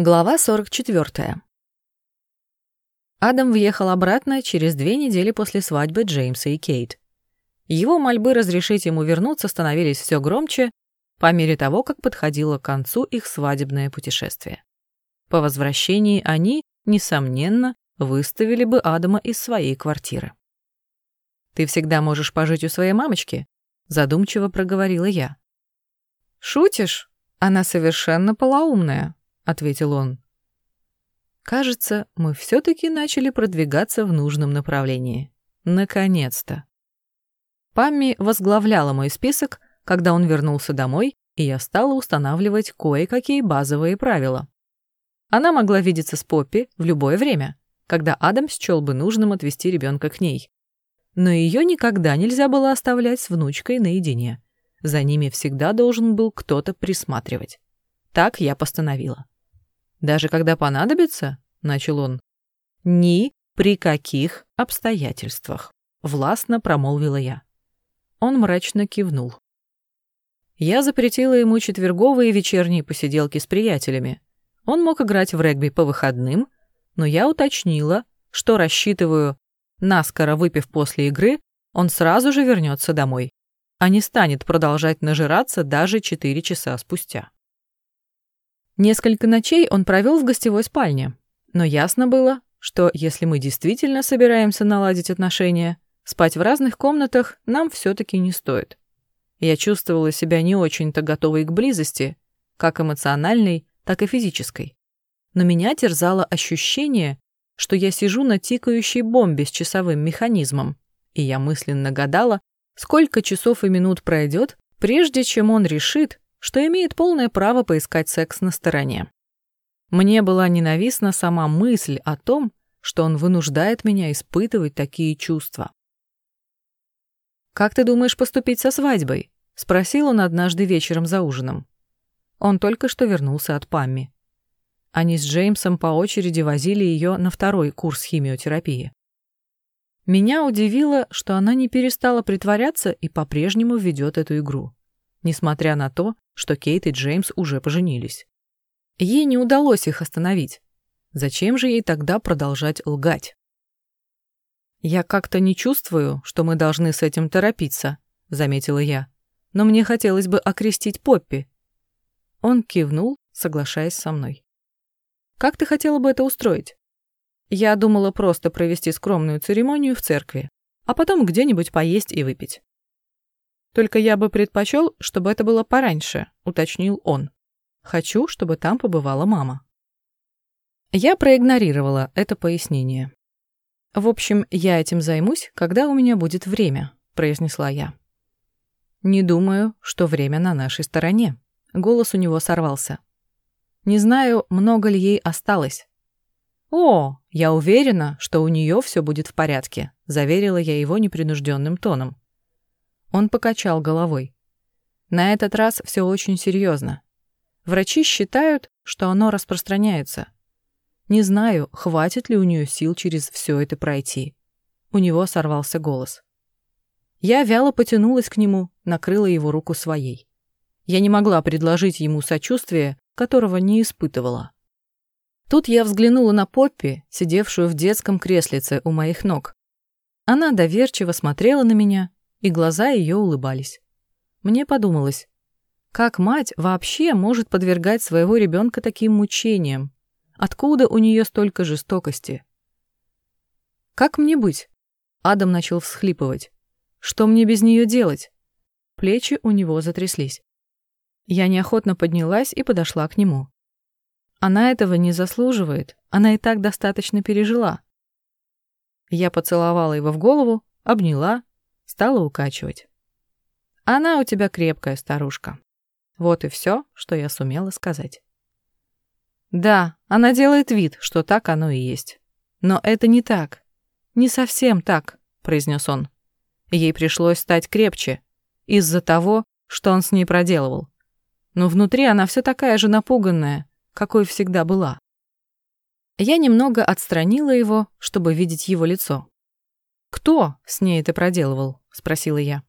Глава 44. Адам въехал обратно через две недели после свадьбы Джеймса и Кейт. Его мольбы разрешить ему вернуться становились все громче по мере того, как подходило к концу их свадебное путешествие. По возвращении они, несомненно, выставили бы Адама из своей квартиры. «Ты всегда можешь пожить у своей мамочки», — задумчиво проговорила я. «Шутишь? Она совершенно полоумная», ответил он. Кажется, мы все-таки начали продвигаться в нужном направлении. Наконец-то. Памми возглавляла мой список, когда он вернулся домой, и я стала устанавливать кое-какие базовые правила. Она могла видеться с Поппи в любое время, когда Адам счел бы нужным отвести ребенка к ней. Но ее никогда нельзя было оставлять с внучкой наедине. За ними всегда должен был кто-то присматривать. Так я постановила. Даже когда понадобится, — начал он, — ни при каких обстоятельствах, — властно промолвила я. Он мрачно кивнул. Я запретила ему четверговые вечерние посиделки с приятелями. Он мог играть в регби по выходным, но я уточнила, что рассчитываю, наскоро выпив после игры, он сразу же вернется домой, а не станет продолжать нажираться даже четыре часа спустя. Несколько ночей он провел в гостевой спальне, но ясно было, что если мы действительно собираемся наладить отношения, спать в разных комнатах нам все-таки не стоит. Я чувствовала себя не очень-то готовой к близости, как эмоциональной, так и физической. Но меня терзало ощущение, что я сижу на тикающей бомбе с часовым механизмом, и я мысленно гадала, сколько часов и минут пройдет, прежде чем он решит, что имеет полное право поискать секс на стороне. Мне была ненавистна сама мысль о том, что он вынуждает меня испытывать такие чувства. «Как ты думаешь поступить со свадьбой?» — спросил он однажды вечером за ужином. Он только что вернулся от Памми. Они с Джеймсом по очереди возили ее на второй курс химиотерапии. Меня удивило, что она не перестала притворяться и по-прежнему ведет эту игру несмотря на то, что Кейт и Джеймс уже поженились. Ей не удалось их остановить. Зачем же ей тогда продолжать лгать? «Я как-то не чувствую, что мы должны с этим торопиться», — заметила я. «Но мне хотелось бы окрестить Поппи». Он кивнул, соглашаясь со мной. «Как ты хотела бы это устроить?» Я думала просто провести скромную церемонию в церкви, а потом где-нибудь поесть и выпить. Только я бы предпочел, чтобы это было пораньше, уточнил он. Хочу, чтобы там побывала мама. Я проигнорировала это пояснение. В общем, я этим займусь, когда у меня будет время, произнесла я. Не думаю, что время на нашей стороне. Голос у него сорвался. Не знаю, много ли ей осталось. О, я уверена, что у нее все будет в порядке, заверила я его непринужденным тоном. Он покачал головой. На этот раз все очень серьезно. Врачи считают, что оно распространяется. Не знаю, хватит ли у нее сил через все это пройти. У него сорвался голос. Я вяло потянулась к нему, накрыла его руку своей. Я не могла предложить ему сочувствие, которого не испытывала. Тут я взглянула на Поппи, сидевшую в детском креслице у моих ног. Она доверчиво смотрела на меня, и глаза ее улыбались. Мне подумалось, как мать вообще может подвергать своего ребенка таким мучениям? Откуда у нее столько жестокости? Как мне быть? Адам начал всхлипывать. Что мне без нее делать? Плечи у него затряслись. Я неохотно поднялась и подошла к нему. Она этого не заслуживает, она и так достаточно пережила. Я поцеловала его в голову, обняла стала укачивать. Она у тебя крепкая старушка. Вот и все, что я сумела сказать. Да, она делает вид, что так оно и есть. Но это не так. Не совсем так, произнес он. Ей пришлось стать крепче из-за того, что он с ней проделывал. Но внутри она все такая же напуганная, какой всегда была. Я немного отстранила его, чтобы видеть его лицо. «Кто с ней это проделывал?» — спросила я.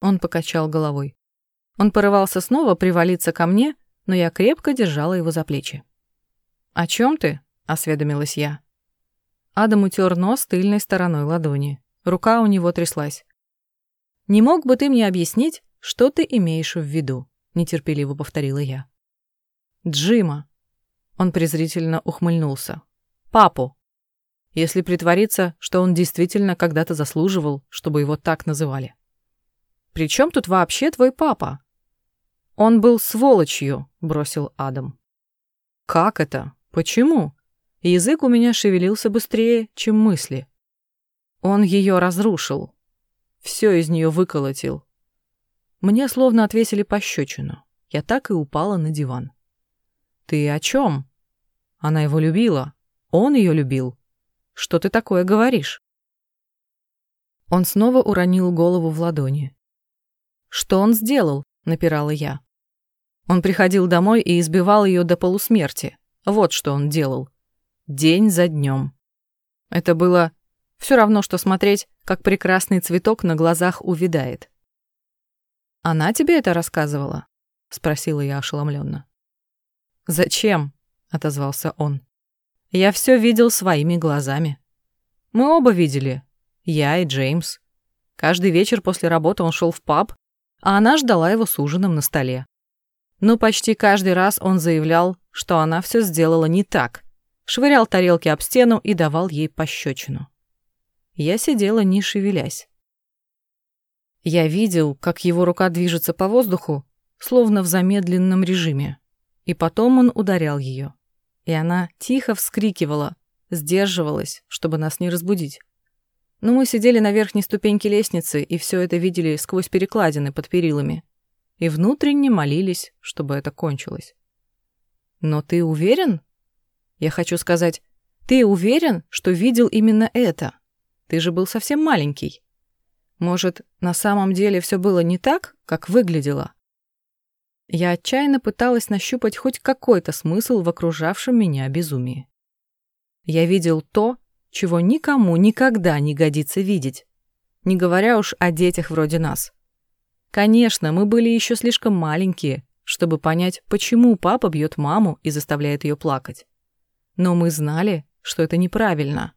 Он покачал головой. Он порывался снова привалиться ко мне, но я крепко держала его за плечи. «О чем ты?» — осведомилась я. Адам утер нос тыльной стороной ладони. Рука у него тряслась. «Не мог бы ты мне объяснить, что ты имеешь в виду?» — нетерпеливо повторила я. «Джима». Он презрительно ухмыльнулся. «Папу. Если притвориться, что он действительно когда-то заслуживал, чтобы его так называли. «При чем тут вообще твой папа?» «Он был сволочью», — бросил Адам. «Как это? Почему?» Язык у меня шевелился быстрее, чем мысли. Он ее разрушил. Все из нее выколотил. Мне словно отвесили пощечину. Я так и упала на диван. «Ты о чем?» Она его любила. Он ее любил. Что ты такое говоришь?» Он снова уронил голову в ладони. «Что он сделал?» — напирала я. Он приходил домой и избивал ее до полусмерти. Вот что он делал. День за днем. Это было все равно, что смотреть, как прекрасный цветок на глазах увядает. «Она тебе это рассказывала?» — спросила я ошеломленно. «Зачем?» — отозвался он. «Я все видел своими глазами. Мы оба видели. Я и Джеймс. Каждый вечер после работы он шел в паб, а она ждала его с ужином на столе. Но почти каждый раз он заявлял, что она все сделала не так, швырял тарелки об стену и давал ей пощечину. Я сидела, не шевелясь. Я видел, как его рука движется по воздуху, словно в замедленном режиме, и потом он ударял ее. И она тихо вскрикивала, сдерживалась, чтобы нас не разбудить. Но мы сидели на верхней ступеньке лестницы и все это видели сквозь перекладины под перилами. И внутренне молились, чтобы это кончилось. Но ты уверен? Я хочу сказать, ты уверен, что видел именно это? Ты же был совсем маленький. Может, на самом деле все было не так, как выглядело? Я отчаянно пыталась нащупать хоть какой-то смысл в окружавшем меня безумии. Я видел то, чего никому никогда не годится видеть, не говоря уж о детях вроде нас. Конечно, мы были еще слишком маленькие, чтобы понять, почему папа бьет маму и заставляет ее плакать. Но мы знали, что это неправильно.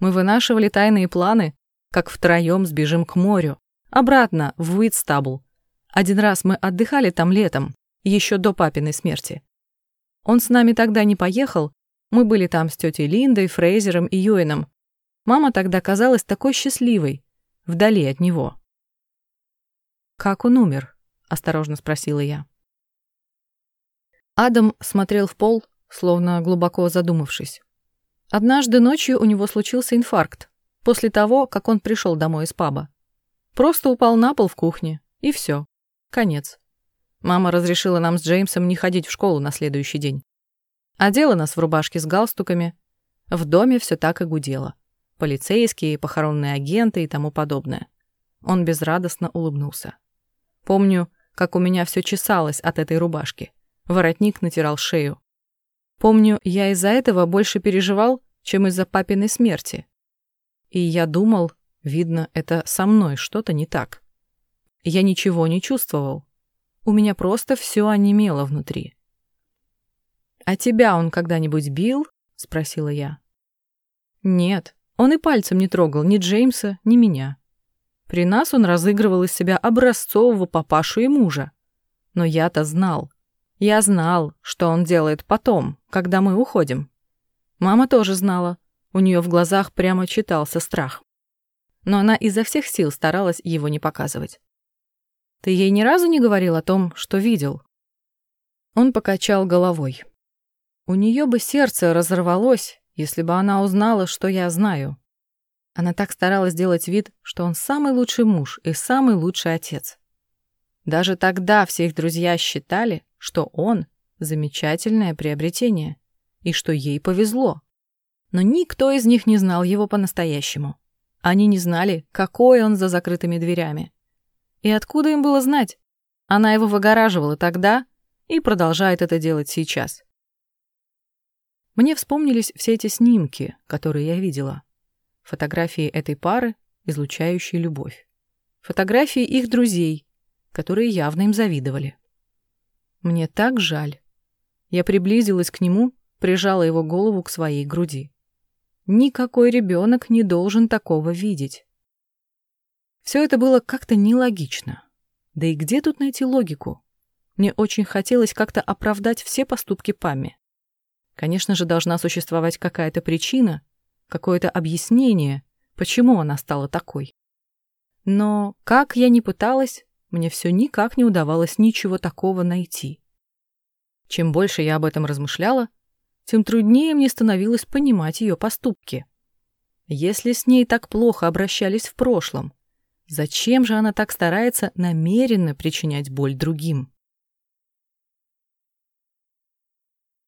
Мы вынашивали тайные планы, как втроем сбежим к морю, обратно в Уитстабл. Один раз мы отдыхали там летом, еще до папиной смерти. Он с нами тогда не поехал, мы были там с тетей Линдой, Фрейзером и Юэном. Мама тогда казалась такой счастливой, вдали от него. «Как он умер?» – осторожно спросила я. Адам смотрел в пол, словно глубоко задумавшись. Однажды ночью у него случился инфаркт, после того, как он пришел домой из паба. Просто упал на пол в кухне, и все. Конец. Мама разрешила нам с Джеймсом не ходить в школу на следующий день. Одела нас в рубашки с галстуками. В доме все так и гудело. Полицейские, похоронные агенты и тому подобное. Он безрадостно улыбнулся. Помню, как у меня все чесалось от этой рубашки. Воротник натирал шею. Помню, я из-за этого больше переживал, чем из-за папиной смерти. И я думал, видно, это со мной что-то не так. Я ничего не чувствовал. У меня просто все онемело внутри. «А тебя он когда-нибудь бил?» — спросила я. «Нет, он и пальцем не трогал ни Джеймса, ни меня. При нас он разыгрывал из себя образцового папашу и мужа. Но я-то знал. Я знал, что он делает потом, когда мы уходим. Мама тоже знала. У нее в глазах прямо читался страх. Но она изо всех сил старалась его не показывать. «Ты ей ни разу не говорил о том, что видел?» Он покачал головой. У нее бы сердце разорвалось, если бы она узнала, что я знаю. Она так старалась сделать вид, что он самый лучший муж и самый лучший отец. Даже тогда все их друзья считали, что он — замечательное приобретение, и что ей повезло. Но никто из них не знал его по-настоящему. Они не знали, какой он за закрытыми дверями. И откуда им было знать? Она его выгораживала тогда и продолжает это делать сейчас. Мне вспомнились все эти снимки, которые я видела. Фотографии этой пары, излучающие любовь. Фотографии их друзей, которые явно им завидовали. Мне так жаль. Я приблизилась к нему, прижала его голову к своей груди. Никакой ребенок не должен такого видеть. Все это было как-то нелогично. Да и где тут найти логику? Мне очень хотелось как-то оправдать все поступки Пами. Конечно же, должна существовать какая-то причина, какое-то объяснение, почему она стала такой. Но как я ни пыталась, мне все никак не удавалось ничего такого найти. Чем больше я об этом размышляла, тем труднее мне становилось понимать ее поступки. Если с ней так плохо обращались в прошлом, зачем же она так старается намеренно причинять боль другим?